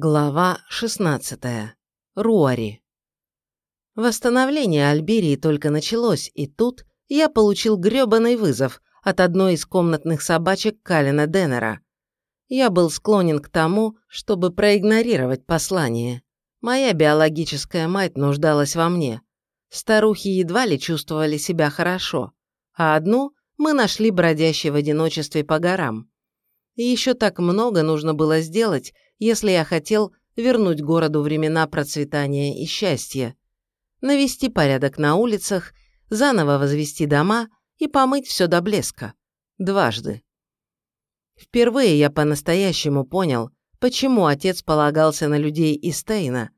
Глава 16. Руари. Восстановление Альберии только началось, и тут я получил грёбаный вызов от одной из комнатных собачек Калина Деннера. Я был склонен к тому, чтобы проигнорировать послание. Моя биологическая мать нуждалась во мне. Старухи едва ли чувствовали себя хорошо, а одну мы нашли бродящей в одиночестве по горам. И еще так много нужно было сделать, если я хотел вернуть городу времена процветания и счастья, навести порядок на улицах, заново возвести дома и помыть все до блеска. Дважды. Впервые я по-настоящему понял, почему отец полагался на людей из Тейна,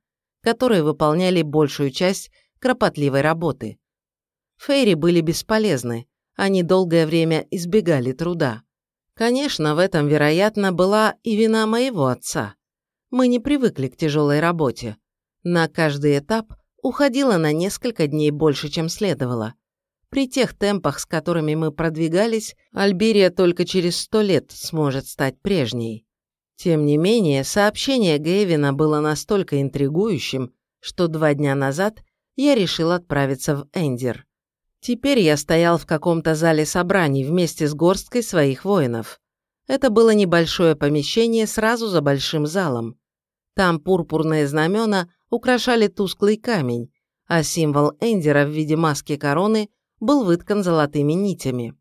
которые выполняли большую часть кропотливой работы. Фейри были бесполезны, они долгое время избегали труда. Конечно, в этом, вероятно, была и вина моего отца. Мы не привыкли к тяжелой работе. На каждый этап уходило на несколько дней больше, чем следовало. При тех темпах, с которыми мы продвигались, Альберия только через сто лет сможет стать прежней. Тем не менее, сообщение Гэвина было настолько интригующим, что два дня назад я решил отправиться в Эндер. Теперь я стоял в каком-то зале собраний вместе с горсткой своих воинов. Это было небольшое помещение сразу за большим залом. Там пурпурные знамена украшали тусклый камень, а символ Эндера в виде маски короны был выткан золотыми нитями.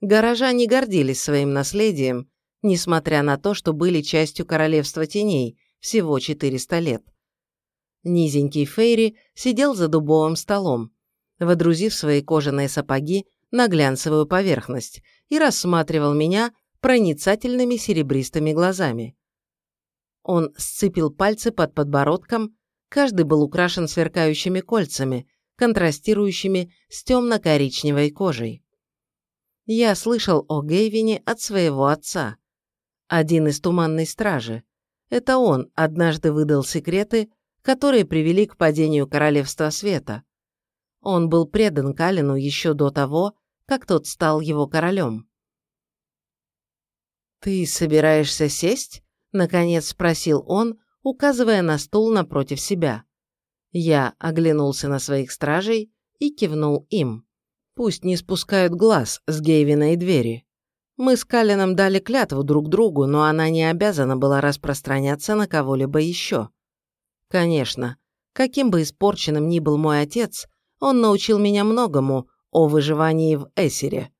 Горожане гордились своим наследием, несмотря на то, что были частью Королевства Теней всего 400 лет. Низенький Фейри сидел за дубовым столом, водрузив свои кожаные сапоги на глянцевую поверхность и рассматривал меня проницательными серебристыми глазами. Он сцепил пальцы под подбородком, каждый был украшен сверкающими кольцами, контрастирующими с темно-коричневой кожей. Я слышал о Гейвине от своего отца. Один из туманной стражи. Это он однажды выдал секреты, которые привели к падению Королевства Света. Он был предан Калину еще до того, как тот стал его королем. «Ты собираешься сесть?» — наконец спросил он, указывая на стул напротив себя. Я оглянулся на своих стражей и кивнул им. Пусть не спускают глаз с Гейвина и двери. Мы с Калином дали клятву друг другу, но она не обязана была распространяться на кого-либо еще. Конечно, каким бы испорченным ни был мой отец, он научил меня многому о выживании в Эсере.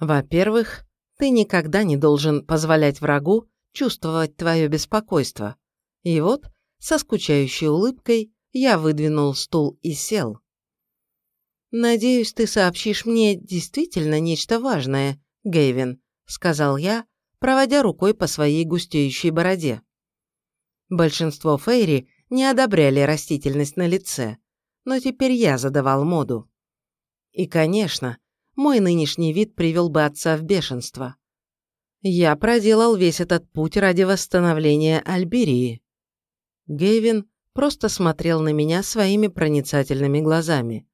Во-первых, ты никогда не должен позволять врагу чувствовать твое беспокойство. И вот, со скучающей улыбкой, я выдвинул стул и сел. «Надеюсь, ты сообщишь мне действительно нечто важное, Гейвин», сказал я, проводя рукой по своей густеющей бороде. Большинство фейри не одобряли растительность на лице, но теперь я задавал моду. И, конечно, мой нынешний вид привел бы отца в бешенство. Я проделал весь этот путь ради восстановления Альберии. Гейвин просто смотрел на меня своими проницательными глазами.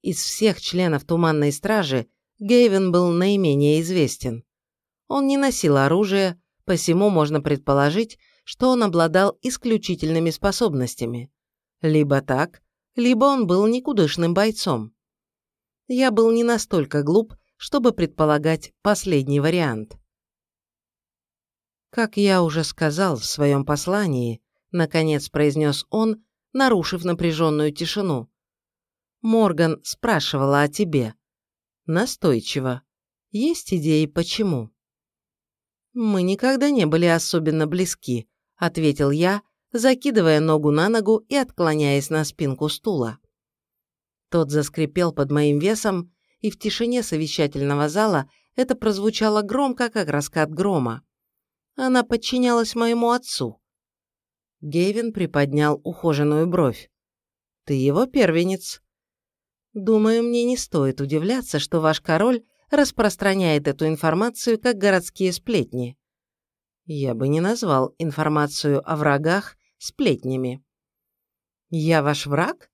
Из всех членов Туманной Стражи Гейвин был наименее известен. Он не носил оружия, посему можно предположить, что он обладал исключительными способностями. Либо так, либо он был никудышным бойцом. Я был не настолько глуп, чтобы предполагать последний вариант. Как я уже сказал в своем послании, наконец произнес он, нарушив напряженную тишину. Морган спрашивала о тебе. Настойчиво. Есть идеи, почему? Мы никогда не были особенно близки, ответил я, закидывая ногу на ногу и отклоняясь на спинку стула. Тот заскрипел под моим весом, и в тишине совещательного зала это прозвучало громко, как раскат грома. Она подчинялась моему отцу. Гейвин приподнял ухоженную бровь. «Ты его первенец». «Думаю, мне не стоит удивляться, что ваш король распространяет эту информацию как городские сплетни». Я бы не назвал информацию о врагах сплетнями. «Я ваш враг?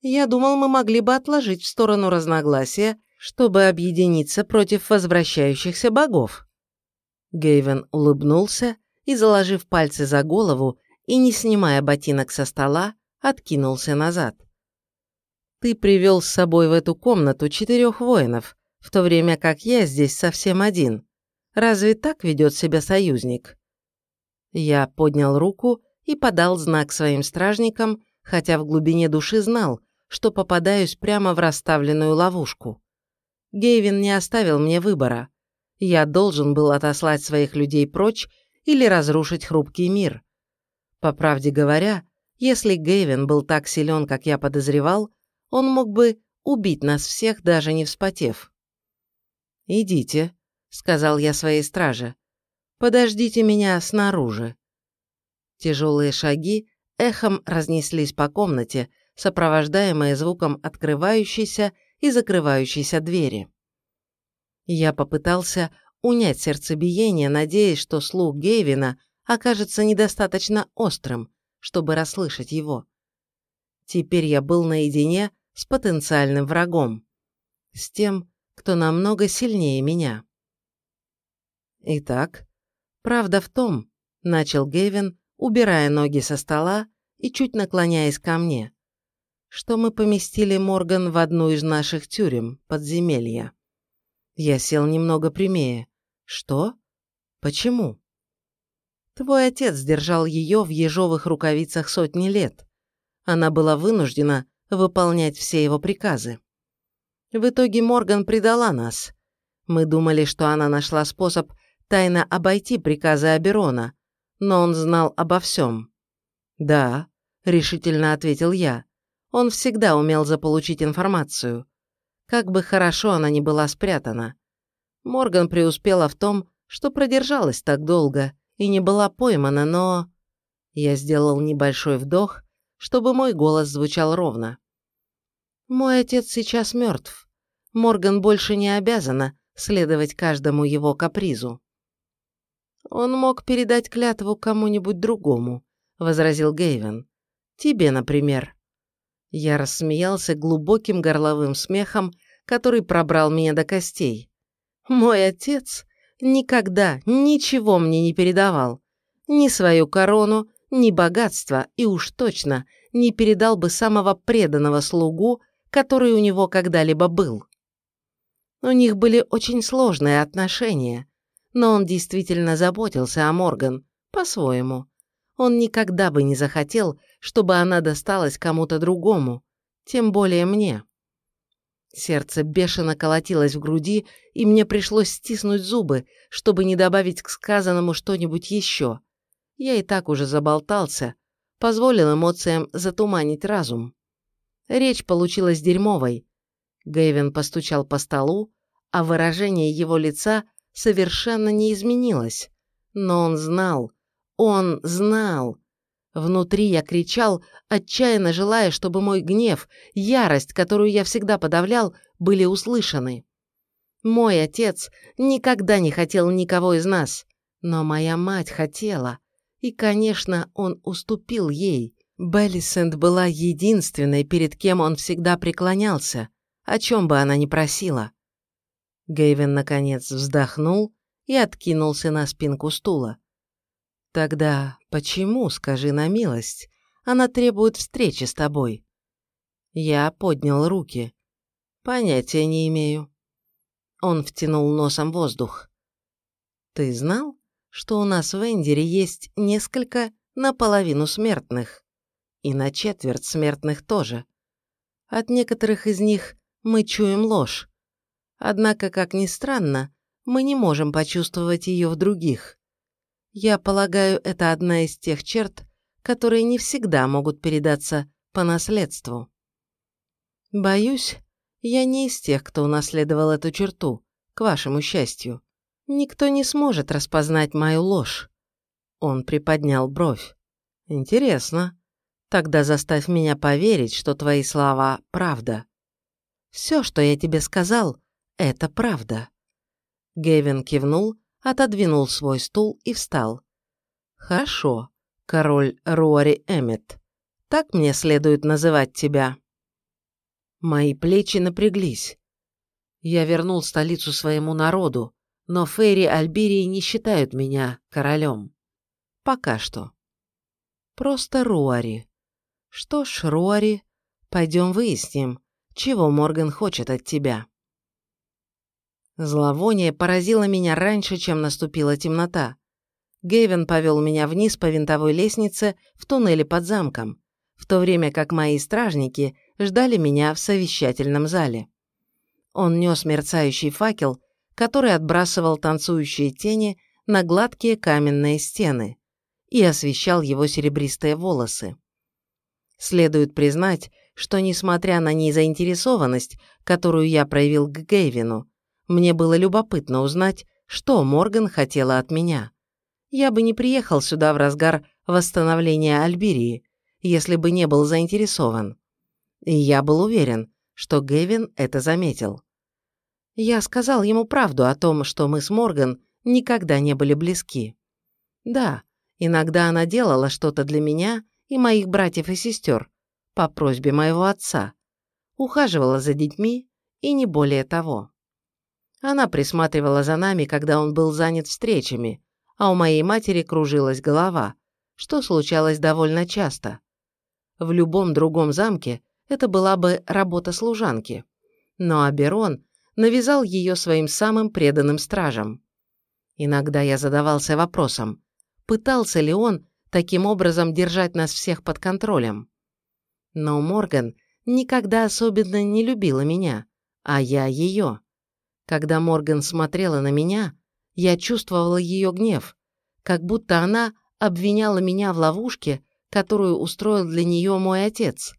Я думал, мы могли бы отложить в сторону разногласия, чтобы объединиться против возвращающихся богов». Гейвен улыбнулся и, заложив пальцы за голову, и, не снимая ботинок со стола, откинулся назад. «Ты привел с собой в эту комнату четырех воинов, в то время как я здесь совсем один. Разве так ведет себя союзник?» Я поднял руку и подал знак своим стражникам, хотя в глубине души знал, что попадаюсь прямо в расставленную ловушку. Гейвин не оставил мне выбора. Я должен был отослать своих людей прочь или разрушить хрупкий мир. По правде говоря, если Гейвин был так силен, как я подозревал, он мог бы убить нас всех, даже не вспотев. «Идите», — сказал я своей страже. «Подождите меня снаружи». Тяжелые шаги эхом разнеслись по комнате, сопровождаемые звуком открывающейся и закрывающейся двери. Я попытался унять сердцебиение, надеясь, что слух Гейвина окажется недостаточно острым, чтобы расслышать его. Теперь я был наедине с потенциальным врагом, с тем, кто намного сильнее меня. Итак, правда в том, начал Гевин, убирая ноги со стола и чуть наклоняясь ко мне, что мы поместили Морган в одну из наших тюрем, подземелья. Я сел немного прямее. Что? Почему? Твой отец держал ее в ежовых рукавицах сотни лет. Она была вынуждена выполнять все его приказы. В итоге Морган предала нас. Мы думали, что она нашла способ тайно обойти приказы Аберона, но он знал обо всем. «Да», — решительно ответил я, — «он всегда умел заполучить информацию. Как бы хорошо она ни была спрятана. Морган преуспела в том, что продержалась так долго, и не была поймана, но... Я сделал небольшой вдох, чтобы мой голос звучал ровно. Мой отец сейчас мертв. Морган больше не обязана следовать каждому его капризу. Он мог передать клятву кому-нибудь другому, возразил Гейвен. Тебе, например. Я рассмеялся глубоким горловым смехом, который пробрал меня до костей. Мой отец никогда ничего мне не передавал. Ни свою корону, ни богатство, и уж точно не передал бы самого преданного слугу, который у него когда-либо был. У них были очень сложные отношения, но он действительно заботился о Морган, по-своему. Он никогда бы не захотел, чтобы она досталась кому-то другому, тем более мне. Сердце бешено колотилось в груди, и мне пришлось стиснуть зубы, чтобы не добавить к сказанному что-нибудь еще. Я и так уже заболтался, позволил эмоциям затуманить разум. Речь получилась дерьмовой. Гэйвин постучал по столу, а выражение его лица совершенно не изменилось. Но он знал, он знал. Внутри я кричал, отчаянно желая, чтобы мой гнев, ярость, которую я всегда подавлял, были услышаны. Мой отец никогда не хотел никого из нас, но моя мать хотела. И, конечно, он уступил ей. Беллисент была единственной, перед кем он всегда преклонялся, о чем бы она ни просила. Гейвен, наконец, вздохнул и откинулся на спинку стула. Тогда почему, скажи на милость, она требует встречи с тобой? Я поднял руки. Понятия не имею. Он втянул носом воздух. Ты знал, что у нас в Эндере есть несколько наполовину смертных? И на четверть смертных тоже. От некоторых из них мы чуем ложь. Однако, как ни странно, мы не можем почувствовать ее в других. Я полагаю, это одна из тех черт, которые не всегда могут передаться по наследству. Боюсь, я не из тех, кто унаследовал эту черту, к вашему счастью. Никто не сможет распознать мою ложь. Он приподнял бровь. Интересно. Тогда заставь меня поверить, что твои слова – правда. Все, что я тебе сказал, это правда. Гевин кивнул, отодвинул свой стул и встал. «Хорошо, король Руари Эммет. Так мне следует называть тебя». Мои плечи напряглись. Я вернул столицу своему народу, но Фейри Альбирии не считают меня королем. Пока что. Просто Руари. Что ж, Руари, пойдем выясним, чего Морган хочет от тебя. Зловоние поразило меня раньше, чем наступила темнота. Гейвен повел меня вниз по винтовой лестнице в туннеле под замком, в то время как мои стражники ждали меня в совещательном зале. Он нес мерцающий факел, который отбрасывал танцующие тени на гладкие каменные стены и освещал его серебристые волосы. Следует признать, что, несмотря на незаинтересованность, которую я проявил к Гейвину, мне было любопытно узнать, что Морган хотела от меня. Я бы не приехал сюда в разгар восстановления Альберии, если бы не был заинтересован. И я был уверен, что Гэвин это заметил. Я сказал ему правду о том, что мы с Морган никогда не были близки. Да, иногда она делала что-то для меня и моих братьев и сестер по просьбе моего отца, ухаживала за детьми и не более того. Она присматривала за нами, когда он был занят встречами, а у моей матери кружилась голова, что случалось довольно часто. В любом другом замке это была бы работа служанки. Но Аберон навязал ее своим самым преданным стражам. Иногда я задавался вопросом, пытался ли он таким образом держать нас всех под контролем. Но Морган никогда особенно не любила меня, а я ее. Когда Морган смотрела на меня, я чувствовала ее гнев, как будто она обвиняла меня в ловушке, которую устроил для нее мой отец,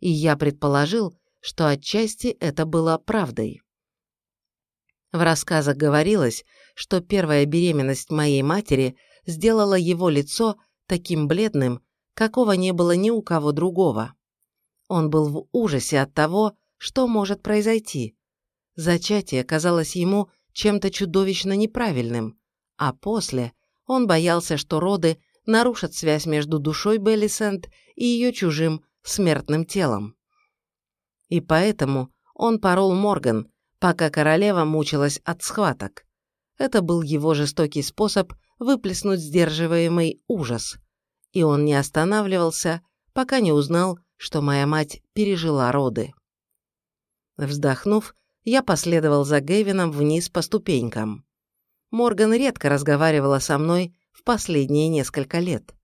и я предположил, что отчасти это было правдой. В рассказах говорилось, что первая беременность моей матери сделала его лицо таким бледным, какого не было ни у кого другого. Он был в ужасе от того, что может произойти, Зачатие казалось ему чем-то чудовищно неправильным, а после он боялся, что роды нарушат связь между душой Беллисент и ее чужим смертным телом. И поэтому он порол Морган, пока королева мучилась от схваток. Это был его жестокий способ выплеснуть сдерживаемый ужас, и он не останавливался, пока не узнал, что моя мать пережила роды. Вздохнув, я последовал за Гэвином вниз по ступенькам. Морган редко разговаривала со мной в последние несколько лет.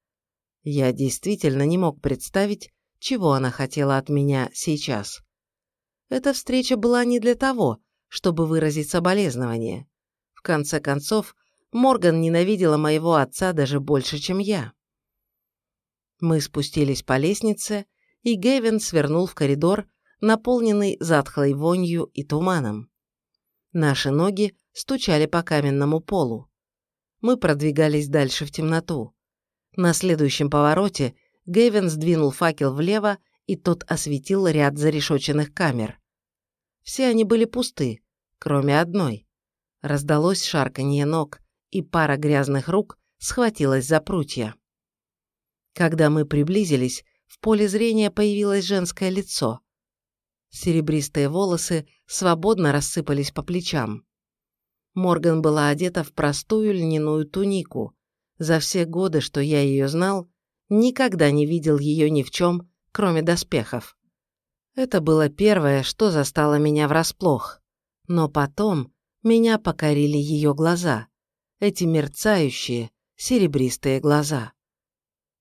Я действительно не мог представить, чего она хотела от меня сейчас. Эта встреча была не для того, чтобы выразить соболезнование. В конце концов, Морган ненавидела моего отца даже больше, чем я. Мы спустились по лестнице, и Гэвин свернул в коридор, наполненный затхлой вонью и туманом. Наши ноги стучали по каменному полу. Мы продвигались дальше в темноту. На следующем повороте Гэвин сдвинул факел влево, и тот осветил ряд зарешоченных камер. Все они были пусты, кроме одной. Раздалось шарканье ног, и пара грязных рук схватилась за прутья. Когда мы приблизились, в поле зрения появилось женское лицо. Серебристые волосы свободно рассыпались по плечам. Морган была одета в простую льняную тунику. За все годы, что я ее знал, никогда не видел ее ни в чем, кроме доспехов. Это было первое, что застало меня врасплох. Но потом меня покорили ее глаза. Эти мерцающие, серебристые глаза.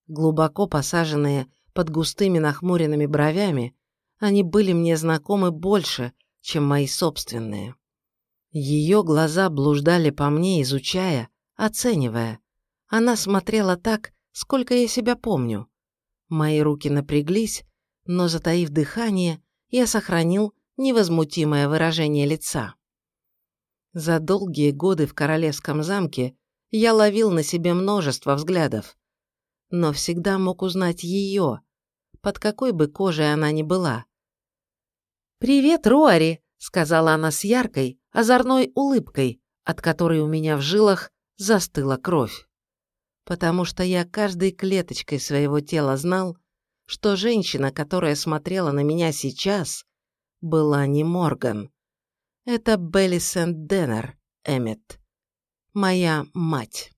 Глубоко посаженные под густыми нахмуренными бровями, они были мне знакомы больше, чем мои собственные. Ее глаза блуждали по мне, изучая, оценивая. Она смотрела так, сколько я себя помню. Мои руки напряглись, но, затаив дыхание, я сохранил невозмутимое выражение лица. За долгие годы в королевском замке я ловил на себе множество взглядов, но всегда мог узнать ее, под какой бы кожей она ни была, «Привет, Руари!» — сказала она с яркой, озорной улыбкой, от которой у меня в жилах застыла кровь. Потому что я каждой клеточкой своего тела знал, что женщина, которая смотрела на меня сейчас, была не Морган. Это Белли Сент-Деннер, Эммет. Моя мать.